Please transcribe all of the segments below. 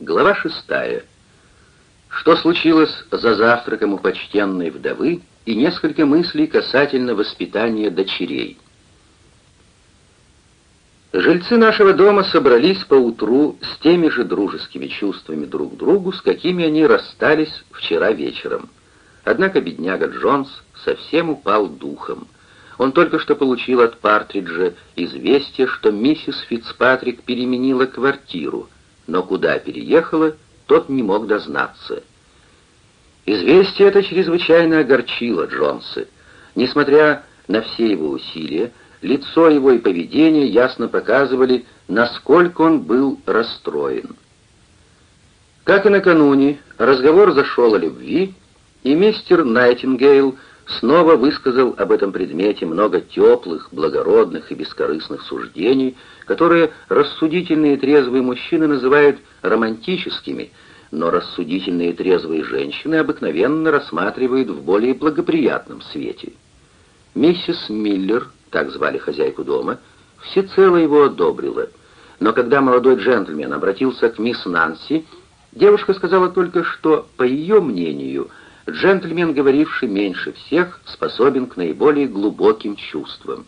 Глава шестая. Что случилось за завтраком у почтенной вдовы и несколько мыслей касательно воспитания дочерей. Жильцы нашего дома собрались поутру с теми же дружескими чувствами друг к другу, с какими они расстались вчера вечером. Однако бедняга Джонс совсем упал духом. Он только что получил от Партриджа известие, что миссис Фицпатрик переменила квартиру — но куда переехала, тот не мог дознаться. Известие это чрезвычайно огорчило Джонса. Несмотря на все его усилия, лицо его и поведение ясно показывали, насколько он был расстроен. Как и накануне, разговор зашел о любви, и мистер Найтингейл снова высказал об этом предмете много теплых, благородных и бескорыстных суждений, которые рассудительные и трезвые мужчины называют романтическими, но рассудительные и трезвые женщины обыкновенно рассматривают в более благоприятном свете. Миссис Миллер, так звали хозяйку дома, всецело его одобрила, но когда молодой джентльмен обратился к мисс Нанси, девушка сказала только, что, по ее мнению, Джентльмен, говоривший меньше всех, способен к наиболее глубоким чувствам.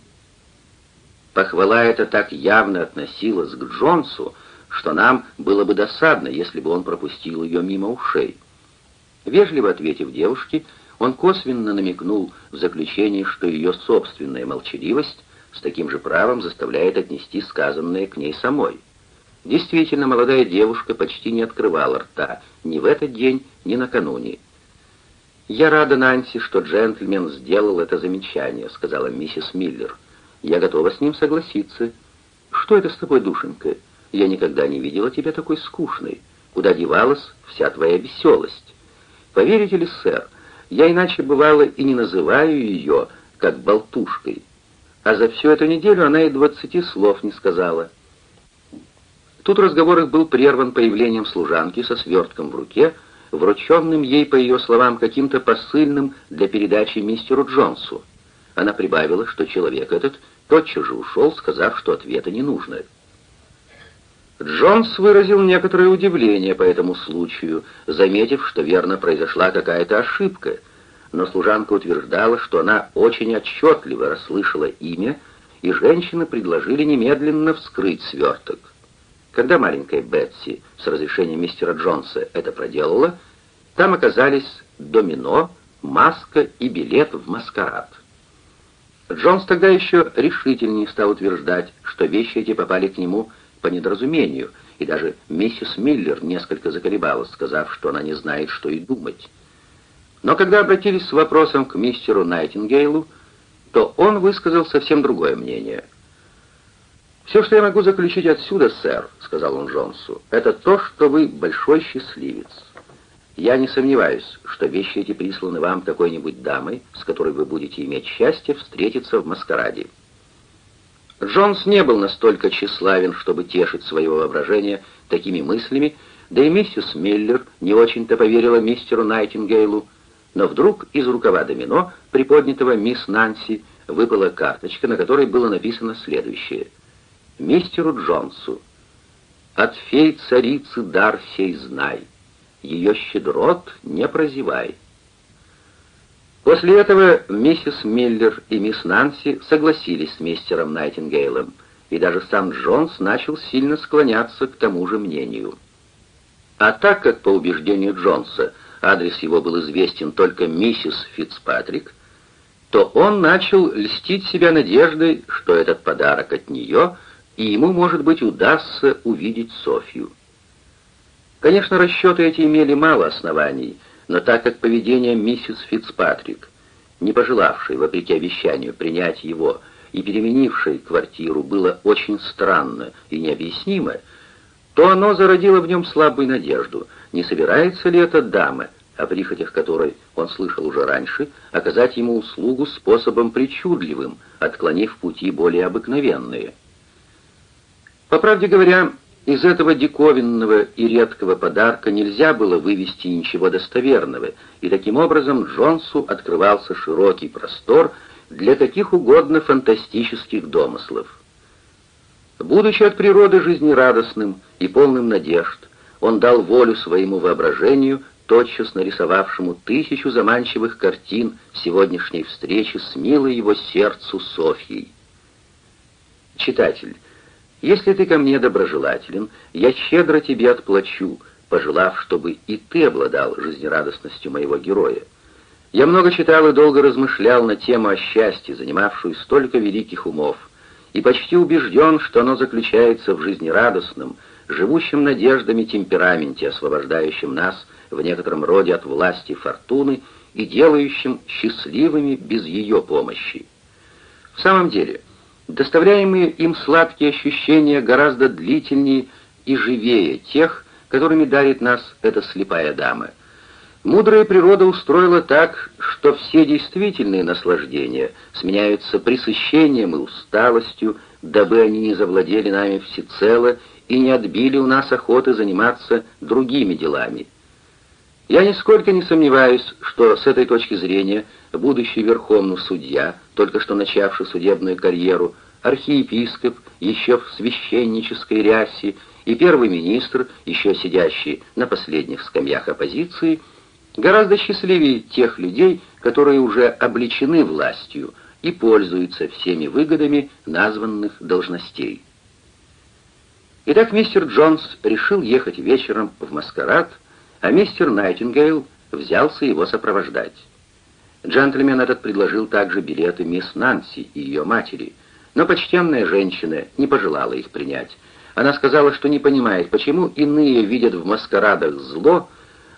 Похвала эта так явно относилась к Джонсу, что нам было бы досадно, если бы он пропустил ее мимо ушей. Вежливо ответив девушке, он косвенно намекнул в заключении, что ее собственная молчаливость с таким же правом заставляет отнести сказанное к ней самой. Действительно, молодая девушка почти не открывала рта ни в этот день, ни накануне. «Я рада, Нанси, что джентльмен сделал это замечание», — сказала миссис Миллер. «Я готова с ним согласиться. Что это с тобой, душенька? Я никогда не видела тебя такой скучной. Куда девалась вся твоя веселость? Поверите ли, сэр, я иначе бывало и не называю ее, как болтушкой. А за всю эту неделю она и двадцати слов не сказала». Тут разговор их был прерван появлением служанки со свертком в руке, — врученным ей, по ее словам, каким-то посыльным для передачи мистеру Джонсу. Она прибавила, что человек этот тотчас же ушел, сказав, что ответа не нужно. Джонс выразил некоторое удивление по этому случаю, заметив, что верно произошла какая-то ошибка, но служанка утверждала, что она очень отчетливо расслышала имя, и женщины предложили немедленно вскрыть сверток. Когда маленькая Бетси с разрешения мистера Джонса это проделала, там оказались домино, маска и билет в маскарад. Джонс тогда еще решительнее стал утверждать, что вещи эти попали к нему по недоразумению, и даже миссис Миллер несколько заколебалась, сказав, что она не знает, что и думать. Но когда обратились с вопросом к мистеру Найтингейлу, то он высказал совсем другое мнение — «Все, что я могу заключить отсюда, сэр», — сказал он Джонсу, — «это то, что вы большой счастливец. Я не сомневаюсь, что вещи эти присланы вам какой-нибудь дамой, с которой вы будете иметь счастье встретиться в маскараде». Джонс не был настолько тщеславен, чтобы тешить свое воображение такими мыслями, да и миссис Миллер не очень-то поверила мистеру Найтингейлу, но вдруг из рукава домино, приподнятого мисс Нанси, выпала карточка, на которой было написано следующее — мистеру Джонсу. От фей царицы дар сей знай, ее щедрот не прозевай. После этого миссис Миллер и мисс Нанси согласились с мистером Найтингейлом, и даже сам Джонс начал сильно склоняться к тому же мнению. А так как, по убеждению Джонса, адрес его был известен только миссис Фицпатрик, то он начал льстить себя надеждой, что этот подарок от нее — и ему, может быть, удастся увидеть Софью. Конечно, расчеты эти имели мало оснований, но так как поведение миссис Фицпатрик, не пожелавшей, вопреки обещанию, принять его и переменившей квартиру, было очень странно и необъяснимо, то оно зародило в нем слабую надежду, не собирается ли эта дама, о прихотях которой он слышал уже раньше, оказать ему услугу способом причудливым, отклонив пути более обыкновенные. По правде говоря, из этого диковинного и редкого подарка нельзя было вывести ничего достоверного, и таким образом Джонсу открывался широкий простор для каких угодно фантастических домыслов. Будучи от природы жизнерадостным и полным надежд, он дал волю своему воображению, тотчас нарисовавшему тысячу заманчивых картин сегодняшней встречи с милой его сердцу Софьей. Читатель, если ты ко мне доброжелателен, я щедро тебе отплачу, пожелав, чтобы и ты обладал жизнерадостностью моего героя. Я много читал и долго размышлял на тему о счастье, занимавшую столько великих умов, и почти убежден, что оно заключается в жизнерадостном, живущем надеждами темпераменте, освобождающем нас в некотором роде от власти фортуны и делающим счастливыми без ее помощи. В самом деле, доставляемые им сладкие ощущения гораздо длительнее и живее тех, которыми дарит нас эта слепая дама. Мудрая природа устроила так, что все действительные наслаждения сменяются пресыщением и усталостью, дабы они не завладели нами всецело и не отбили у нас охоты заниматься другими делами. Я нисколько не сомневаюсь, что с этой точки зрения будущий верховный судья, только что начавший судебную карьеру, архиепископ, еще в священнической рясе, и первый министр, еще сидящий на последних скамьях оппозиции, гораздо счастливее тех людей, которые уже обличены властью и пользуются всеми выгодами названных должностей. Итак, мистер Джонс решил ехать вечером в маскарад, а мистер Найтингейл взялся его сопровождать. Джентльмен этот предложил также билеты мисс Нанси и ее матери, но почтенная женщина не пожелала их принять. Она сказала, что не понимает, почему иные видят в маскарадах зло,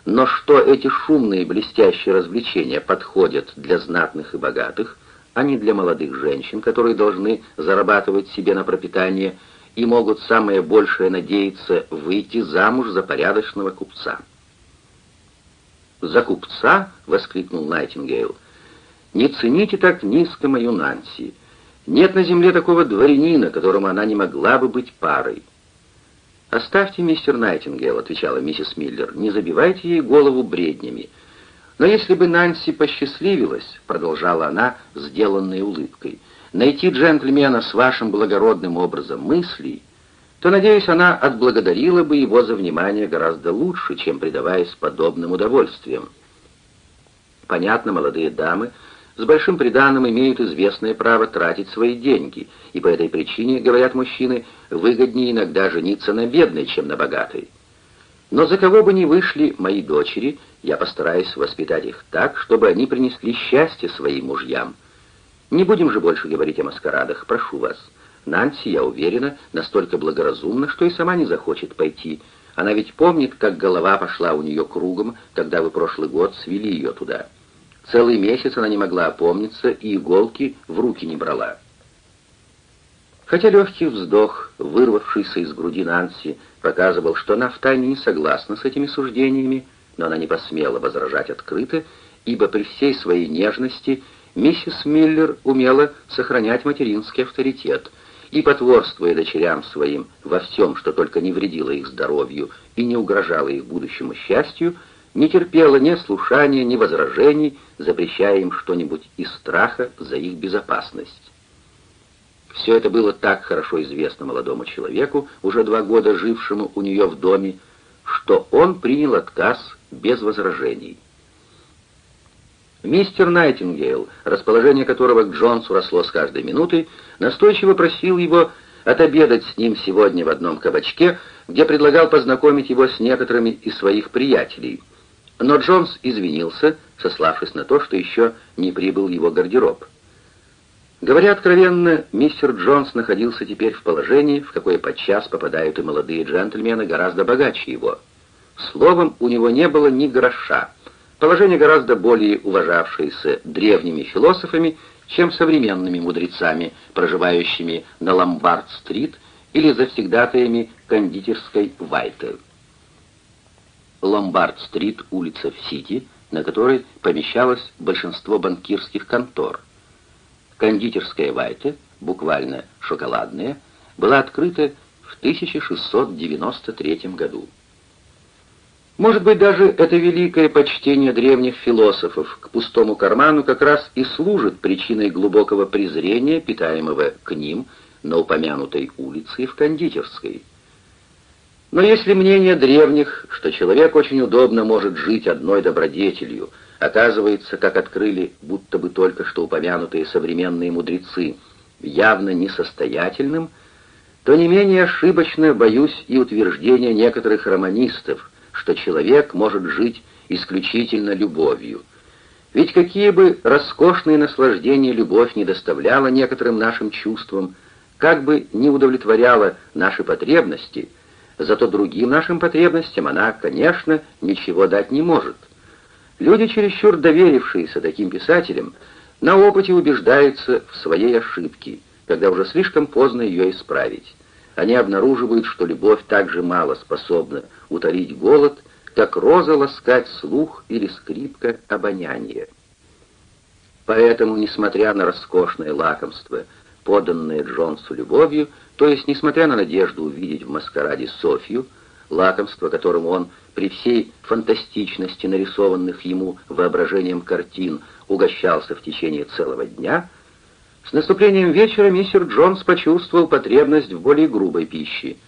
но что эти шумные блестящие развлечения подходят для знатных и богатых, а не для молодых женщин, которые должны зарабатывать себе на пропитание и могут самое большее надеяться выйти замуж за порядочного купца. «За купца?» — воскликнул Найтингейл. «Не цените так низко мою Нанси. Нет на земле такого дворянина, которому она не могла бы быть парой». «Оставьте, мистер Найтингейл», — отвечала миссис Миллер, — «не забивайте ей голову бреднями». «Но если бы Нанси посчастливилась», — продолжала она, сделанной улыбкой, — найти джентльмена с вашим благородным образом мыслей, то, надеюсь, она отблагодарила бы его за внимание гораздо лучше, чем предаваясь подобным удовольствиям. Понятно, молодые дамы с большим приданым имеют известное право тратить свои деньги, и по этой причине, говорят мужчины, выгоднее иногда жениться на бедной, чем на богатой. Но за кого бы ни вышли мои дочери, я постараюсь воспитать их так, чтобы они принесли счастье своим мужьям, не будем же больше говорить о маскарадах, прошу вас. Нанси, я уверена, настолько благоразумна, что и сама не захочет пойти. Она ведь помнит, как голова пошла у нее кругом, когда вы прошлый год свели ее туда. Целый месяц она не могла опомниться и иголки в руки не брала. Хотя легкий вздох, вырвавшийся из груди Нанси, показывал, что она втайне не согласна с этими суждениями, но она не посмела возражать открыто, ибо при всей своей нежности Миссис Миллер умела сохранять материнский авторитет и, потворствуя дочерям своим во всем, что только не вредило их здоровью и не угрожало их будущему счастью, не терпела ни слушания, ни возражений, запрещая им что-нибудь из страха за их безопасность. Все это было так хорошо известно молодому человеку, уже два года жившему у нее в доме, что он принял отказ без возражений. Мистер Найтингейл, расположение которого к Джонсу росло с каждой минутой, настойчиво просил его отобедать с ним сегодня в одном кабачке, где предлагал познакомить его с некоторыми из своих приятелей. Но Джонс извинился, сославшись на то, что еще не прибыл его гардероб. Говоря откровенно, мистер Джонс находился теперь в положении, в какое подчас попадают и молодые джентльмены гораздо богаче его. Словом, у него не было ни гроша, Положение гораздо более уважавшееся древними философами, чем современными мудрецами, проживающими на Ломбард-стрит или завсегдатаями кондитерской Вайта. Ломбард-стрит — улица в Сити, на которой помещалось большинство банкирских контор. Кондитерская Вайта, буквально шоколадная, была открыта в 1693 году. Может быть, даже это великое почтение древних философов к пустому карману как раз и служит причиной глубокого презрения, питаемого к ним на упомянутой улице и в кондитерской. Но если мнение древних, что человек очень удобно может жить одной добродетелью, оказывается, как открыли будто бы только что упомянутые современные мудрецы, явно несостоятельным, то не менее ошибочно, боюсь, и утверждение некоторых романистов, что человек может жить исключительно любовью. Ведь какие бы роскошные наслаждения любовь не доставляла некоторым нашим чувствам, как бы не удовлетворяла наши потребности, зато другим нашим потребностям она, конечно, ничего дать не может. Люди, чересчур доверившиеся таким писателям, на опыте убеждаются в своей ошибке, когда уже слишком поздно ее исправить. Они обнаруживают, что любовь так же мало способна утолить голод, как роза ласкать слух или скрипка обоняния. Поэтому, несмотря на роскошное лакомство, поданное Джонсу любовью, то есть несмотря на надежду увидеть в маскараде Софью, лакомство которому он при всей фантастичности нарисованных ему воображением картин угощался в течение целого дня, с наступлением вечера мистер Джонс почувствовал потребность в более грубой пище —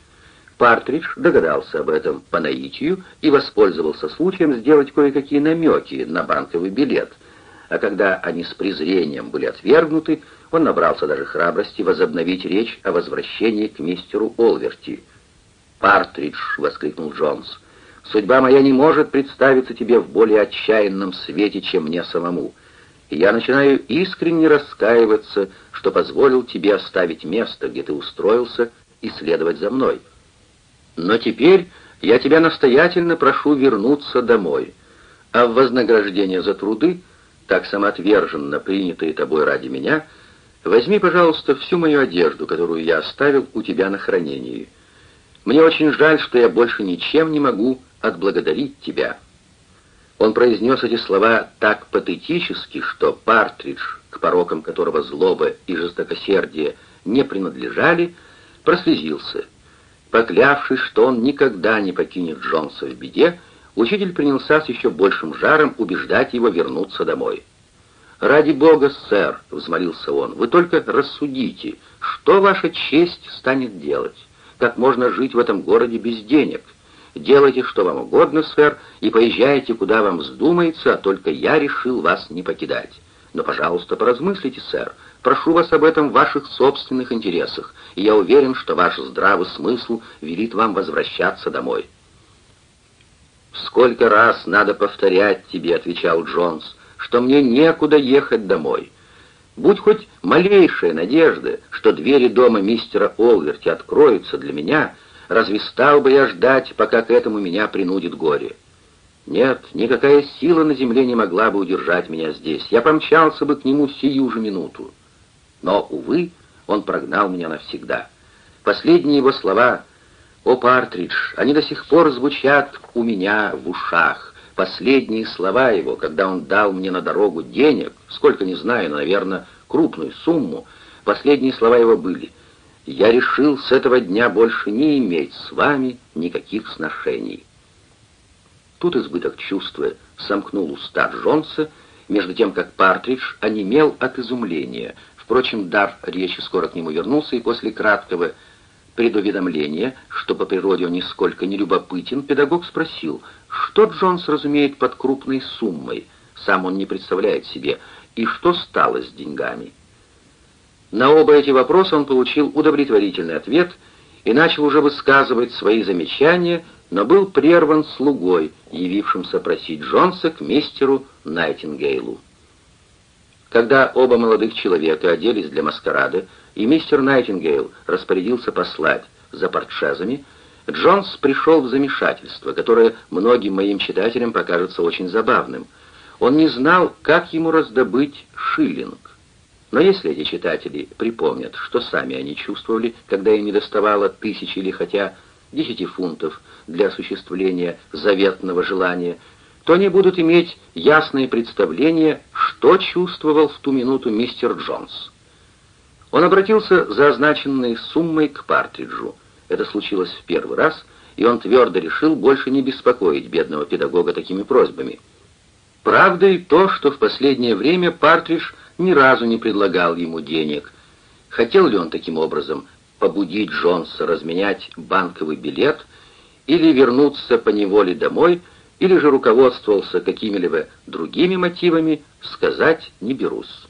Партридж догадался об этом по наитию и воспользовался случаем сделать кое-какие намеки на банковый билет, а когда они с презрением были отвергнуты, он набрался даже храбрости возобновить речь о возвращении к мистеру Олверти. «Партридж!» — воскликнул Джонс. «Судьба моя не может представиться тебе в более отчаянном свете, чем мне самому, и я начинаю искренне раскаиваться, что позволил тебе оставить место, где ты устроился, и следовать за мной». Но теперь я тебя настоятельно прошу вернуться домой, а в вознаграждение за труды, так самоотверженно принятые тобой ради меня, возьми, пожалуйста, всю мою одежду, которую я оставил у тебя на хранении. Мне очень жаль, что я больше ничем не могу отблагодарить тебя». Он произнес эти слова так патетически, что Партридж, к порокам которого злоба и жестокосердие не принадлежали, прослезился — Поклявшись, что он никогда не покинет Джонса в беде, учитель принялся с еще большим жаром убеждать его вернуться домой. «Ради бога, сэр», — взмолился он, — «вы только рассудите, что ваша честь станет делать? Как можно жить в этом городе без денег? Делайте, что вам угодно, сэр, и поезжайте, куда вам вздумается, а только я решил вас не покидать. Но, пожалуйста, поразмыслите, сэр, Прошу вас об этом в ваших собственных интересах, и я уверен, что ваш здравый смысл велит вам возвращаться домой». «Сколько раз надо повторять тебе», — отвечал Джонс, — «что мне некуда ехать домой. Будь хоть малейшая надежда, что двери дома мистера Олверти откроются для меня, разве стал бы я ждать, пока к этому меня принудит горе? Нет, никакая сила на земле не могла бы удержать меня здесь. Я помчался бы к нему сию же минуту. Но, увы, он прогнал меня навсегда. Последние его слова «О, Партридж», они до сих пор звучат у меня в ушах. Последние слова его, когда он дал мне на дорогу денег, сколько не знаю, но, наверное, крупную сумму, последние слова его были «Я решил с этого дня больше не иметь с вами никаких сношений». Тут избыток чувства сомкнул уста Джонса, между тем как Партридж онемел от изумления, Впрочем, дар речи скоро к нему вернулся, и после краткого предуведомления, что по природе он нисколько не любопытен, педагог спросил, что Джонс разумеет под крупной суммой, сам он не представляет себе, и что стало с деньгами. На оба эти вопроса он получил удовлетворительный ответ и начал уже высказывать свои замечания, но был прерван слугой, явившимся просить Джонса к мистеру Найтингейлу. Когда оба молодых человека оделись для маскарада, и мистер Найтингейл распорядился послать за портшезами, Джонс пришел в замешательство, которое многим моим читателям покажется очень забавным. Он не знал, как ему раздобыть шиллинг. Но если эти читатели припомнят, что сами они чувствовали, когда им недоставало тысячи или хотя десяти фунтов для осуществления заветного желания, то они будут иметь ясное представление, что чувствовал в ту минуту мистер Джонс. Он обратился за означенной суммой к Партриджу. Это случилось в первый раз, и он твердо решил больше не беспокоить бедного педагога такими просьбами. Правда и то, что в последнее время Партридж ни разу не предлагал ему денег. Хотел ли он таким образом побудить Джонса разменять банковый билет или вернуться по неволе домой, или же руководствовался какими-либо другими мотивами, сказать не берусь.